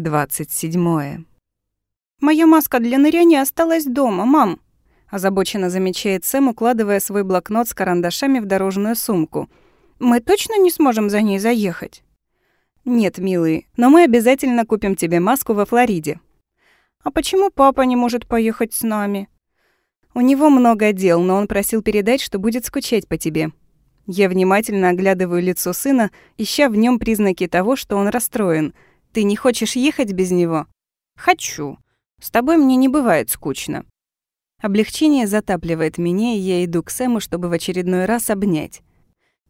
27. «Моя маска для ныряния осталась дома, мам!» Озабоченно замечает Сэм, укладывая свой блокнот с карандашами в дорожную сумку. «Мы точно не сможем за ней заехать?» «Нет, милый, но мы обязательно купим тебе маску во Флориде». «А почему папа не может поехать с нами?» «У него много дел, но он просил передать, что будет скучать по тебе». Я внимательно оглядываю лицо сына, ища в нем признаки того, что он расстроен – ты не хочешь ехать без него? Хочу. С тобой мне не бывает скучно. Облегчение затапливает меня, и я иду к Сэму, чтобы в очередной раз обнять.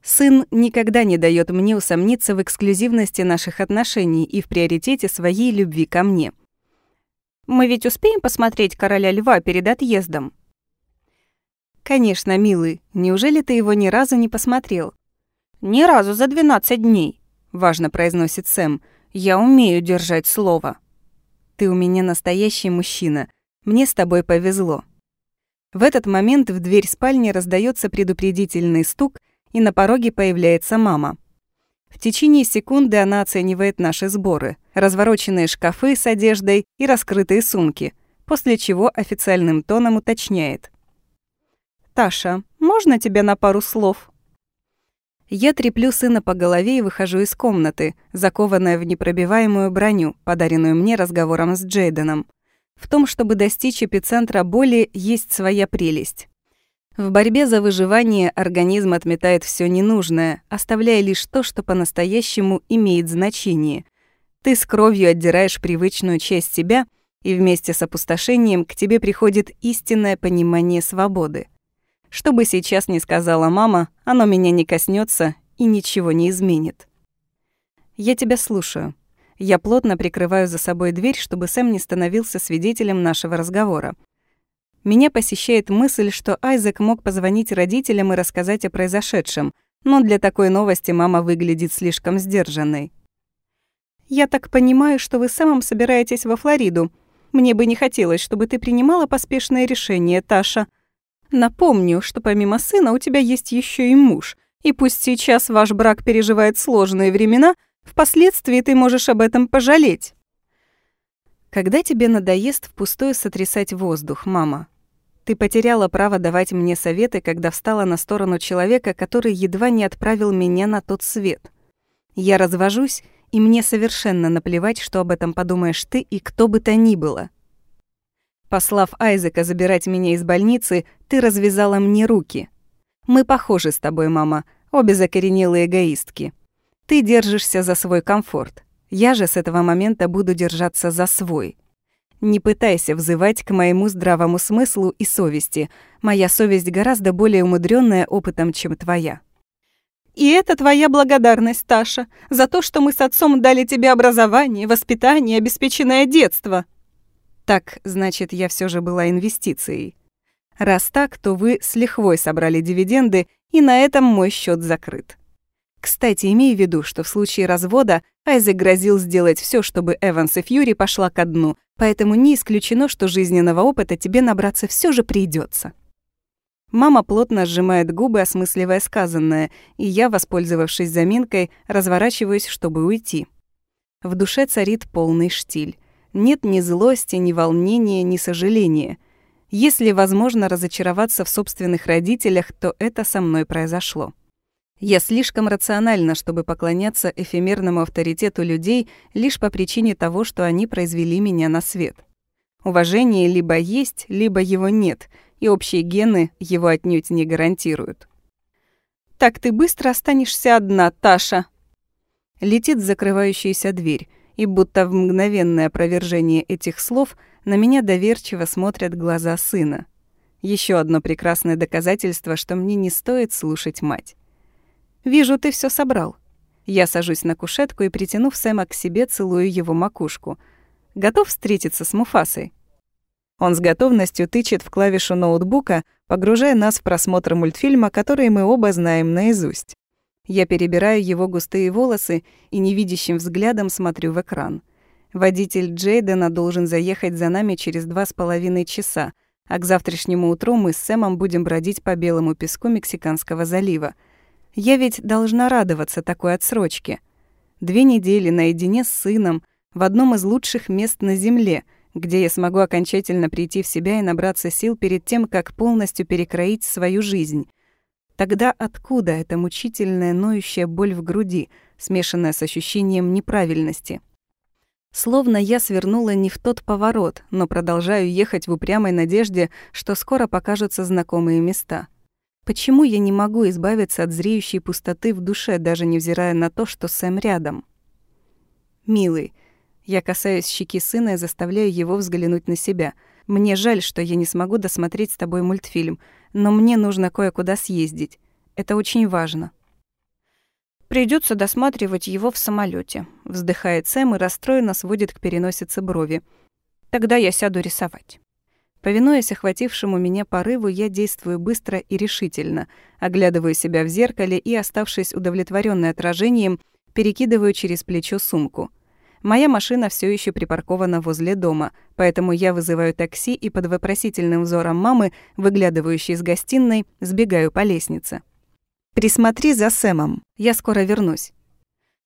Сын никогда не дает мне усомниться в эксклюзивности наших отношений и в приоритете своей любви ко мне. Мы ведь успеем посмотреть «Короля льва» перед отъездом? Конечно, милый. Неужели ты его ни разу не посмотрел? Ни разу за 12 дней, важно произносит Сэм. Я умею держать слово. Ты у меня настоящий мужчина. Мне с тобой повезло. В этот момент в дверь спальни раздается предупредительный стук, и на пороге появляется мама. В течение секунды она оценивает наши сборы, развороченные шкафы с одеждой и раскрытые сумки, после чего официальным тоном уточняет. «Таша, можно тебя на пару слов?» Я треплю сына по голове и выхожу из комнаты, закованная в непробиваемую броню, подаренную мне разговором с Джейденом. В том, чтобы достичь эпицентра боли, есть своя прелесть. В борьбе за выживание организм отметает все ненужное, оставляя лишь то, что по-настоящему имеет значение. Ты с кровью отдираешь привычную часть себя, и вместе с опустошением к тебе приходит истинное понимание свободы. Что бы сейчас ни сказала мама, оно меня не коснется и ничего не изменит. Я тебя слушаю. Я плотно прикрываю за собой дверь, чтобы Сэм не становился свидетелем нашего разговора. Меня посещает мысль, что Айзек мог позвонить родителям и рассказать о произошедшем, но для такой новости мама выглядит слишком сдержанной. «Я так понимаю, что вы с собираетесь во Флориду. Мне бы не хотелось, чтобы ты принимала поспешное решение, Таша», Напомню, что помимо сына у тебя есть еще и муж. И пусть сейчас ваш брак переживает сложные времена, впоследствии ты можешь об этом пожалеть. Когда тебе надоест впустую сотрясать воздух, мама? Ты потеряла право давать мне советы, когда встала на сторону человека, который едва не отправил меня на тот свет. Я развожусь, и мне совершенно наплевать, что об этом подумаешь ты и кто бы то ни было. Послав Айзека забирать меня из больницы, ты развязала мне руки. Мы похожи с тобой, мама, обе закоренелые эгоистки. Ты держишься за свой комфорт. Я же с этого момента буду держаться за свой. Не пытайся взывать к моему здравому смыслу и совести. Моя совесть гораздо более умудренная опытом, чем твоя. И это твоя благодарность, Таша, за то, что мы с отцом дали тебе образование, воспитание, обеспеченное детство. Так, значит, я все же была инвестицией. Раз так, то вы с лихвой собрали дивиденды, и на этом мой счет закрыт. Кстати, имей в виду, что в случае развода Айзек грозил сделать все, чтобы Эванс и Фьюри пошла ко дну, поэтому не исключено, что жизненного опыта тебе набраться все же придется. Мама плотно сжимает губы, осмысливая сказанное, и я, воспользовавшись заминкой, разворачиваюсь, чтобы уйти. В душе царит полный штиль. Нет ни злости, ни волнения, ни сожаления. Если возможно разочароваться в собственных родителях, то это со мной произошло. Я слишком рациональна, чтобы поклоняться эфемерному авторитету людей лишь по причине того, что они произвели меня на свет. Уважение либо есть, либо его нет, и общие гены его отнюдь не гарантируют. «Так ты быстро останешься одна, Таша!» Летит закрывающаяся дверь и будто в мгновенное опровержение этих слов на меня доверчиво смотрят глаза сына. Еще одно прекрасное доказательство, что мне не стоит слушать мать. «Вижу, ты все собрал». Я сажусь на кушетку и, притянув Сэма к себе, целую его макушку. «Готов встретиться с Муфасой?» Он с готовностью тычет в клавишу ноутбука, погружая нас в просмотр мультфильма, который мы оба знаем наизусть. Я перебираю его густые волосы и невидящим взглядом смотрю в экран. Водитель Джейдена должен заехать за нами через два с половиной часа, а к завтрашнему утру мы с Сэмом будем бродить по белому песку Мексиканского залива. Я ведь должна радоваться такой отсрочке. Две недели наедине с сыном, в одном из лучших мест на Земле, где я смогу окончательно прийти в себя и набраться сил перед тем, как полностью перекроить свою жизнь. Тогда откуда эта мучительная ноющая боль в груди, смешанная с ощущением неправильности? Словно я свернула не в тот поворот, но продолжаю ехать в упрямой надежде, что скоро покажутся знакомые места. Почему я не могу избавиться от зреющей пустоты в душе, даже невзирая на то, что Сэм рядом? «Милый», я касаюсь щеки сына и заставляю его взглянуть на себя. «Мне жаль, что я не смогу досмотреть с тобой мультфильм, но мне нужно кое-куда съездить. Это очень важно». Придется досматривать его в самолете. Вздыхает Сэм и расстроенно сводит к переносице брови. Тогда я сяду рисовать. Повинуясь охватившему меня порыву, я действую быстро и решительно, оглядываю себя в зеркале и, оставшись удовлетворенной отражением, перекидываю через плечо сумку. Моя машина все еще припаркована возле дома, поэтому я вызываю такси и под вопросительным взором мамы, выглядывающей из гостиной, сбегаю по лестнице. «Присмотри за Сэмом, я скоро вернусь».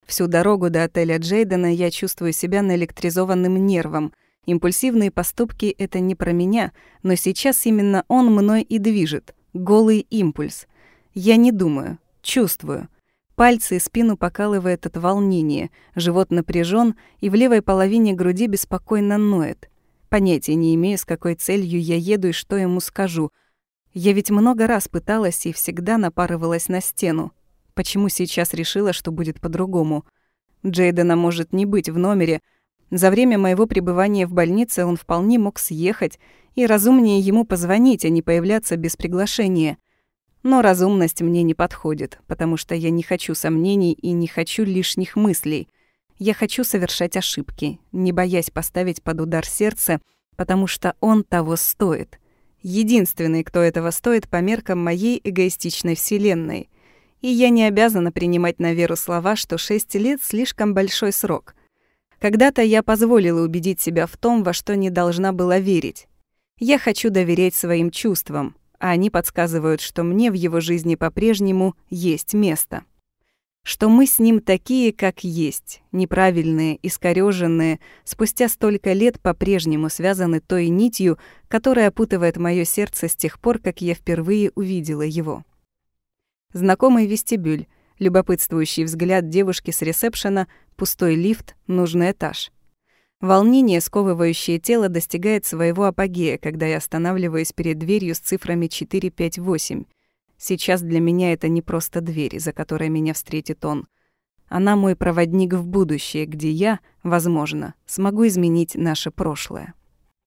Всю дорогу до отеля Джейдена я чувствую себя наэлектризованным нервом. Импульсивные поступки — это не про меня, но сейчас именно он мной и движет. Голый импульс. Я не думаю, чувствую. Пальцы и спину покалывает от волнения, живот напряжен и в левой половине груди беспокойно ноет. Понятия не имею, с какой целью я еду и что ему скажу — я ведь много раз пыталась и всегда напарывалась на стену. Почему сейчас решила, что будет по-другому? Джейдена может не быть в номере. За время моего пребывания в больнице он вполне мог съехать, и разумнее ему позвонить, а не появляться без приглашения. Но разумность мне не подходит, потому что я не хочу сомнений и не хочу лишних мыслей. Я хочу совершать ошибки, не боясь поставить под удар сердце, потому что он того стоит единственный, кто этого стоит по меркам моей эгоистичной вселенной. И я не обязана принимать на веру слова, что шесть лет — слишком большой срок. Когда-то я позволила убедить себя в том, во что не должна была верить. Я хочу доверять своим чувствам, а они подсказывают, что мне в его жизни по-прежнему есть место что мы с ним такие, как есть, неправильные, искорёженные, спустя столько лет по-прежнему связаны той нитью, которая опутывает моё сердце с тех пор, как я впервые увидела его. Знакомый вестибюль, любопытствующий взгляд девушки с ресепшена, пустой лифт, нужный этаж. Волнение, сковывающее тело, достигает своего апогея, когда я останавливаюсь перед дверью с цифрами 458. Сейчас для меня это не просто дверь, за которой меня встретит он. Она мой проводник в будущее, где я, возможно, смогу изменить наше прошлое.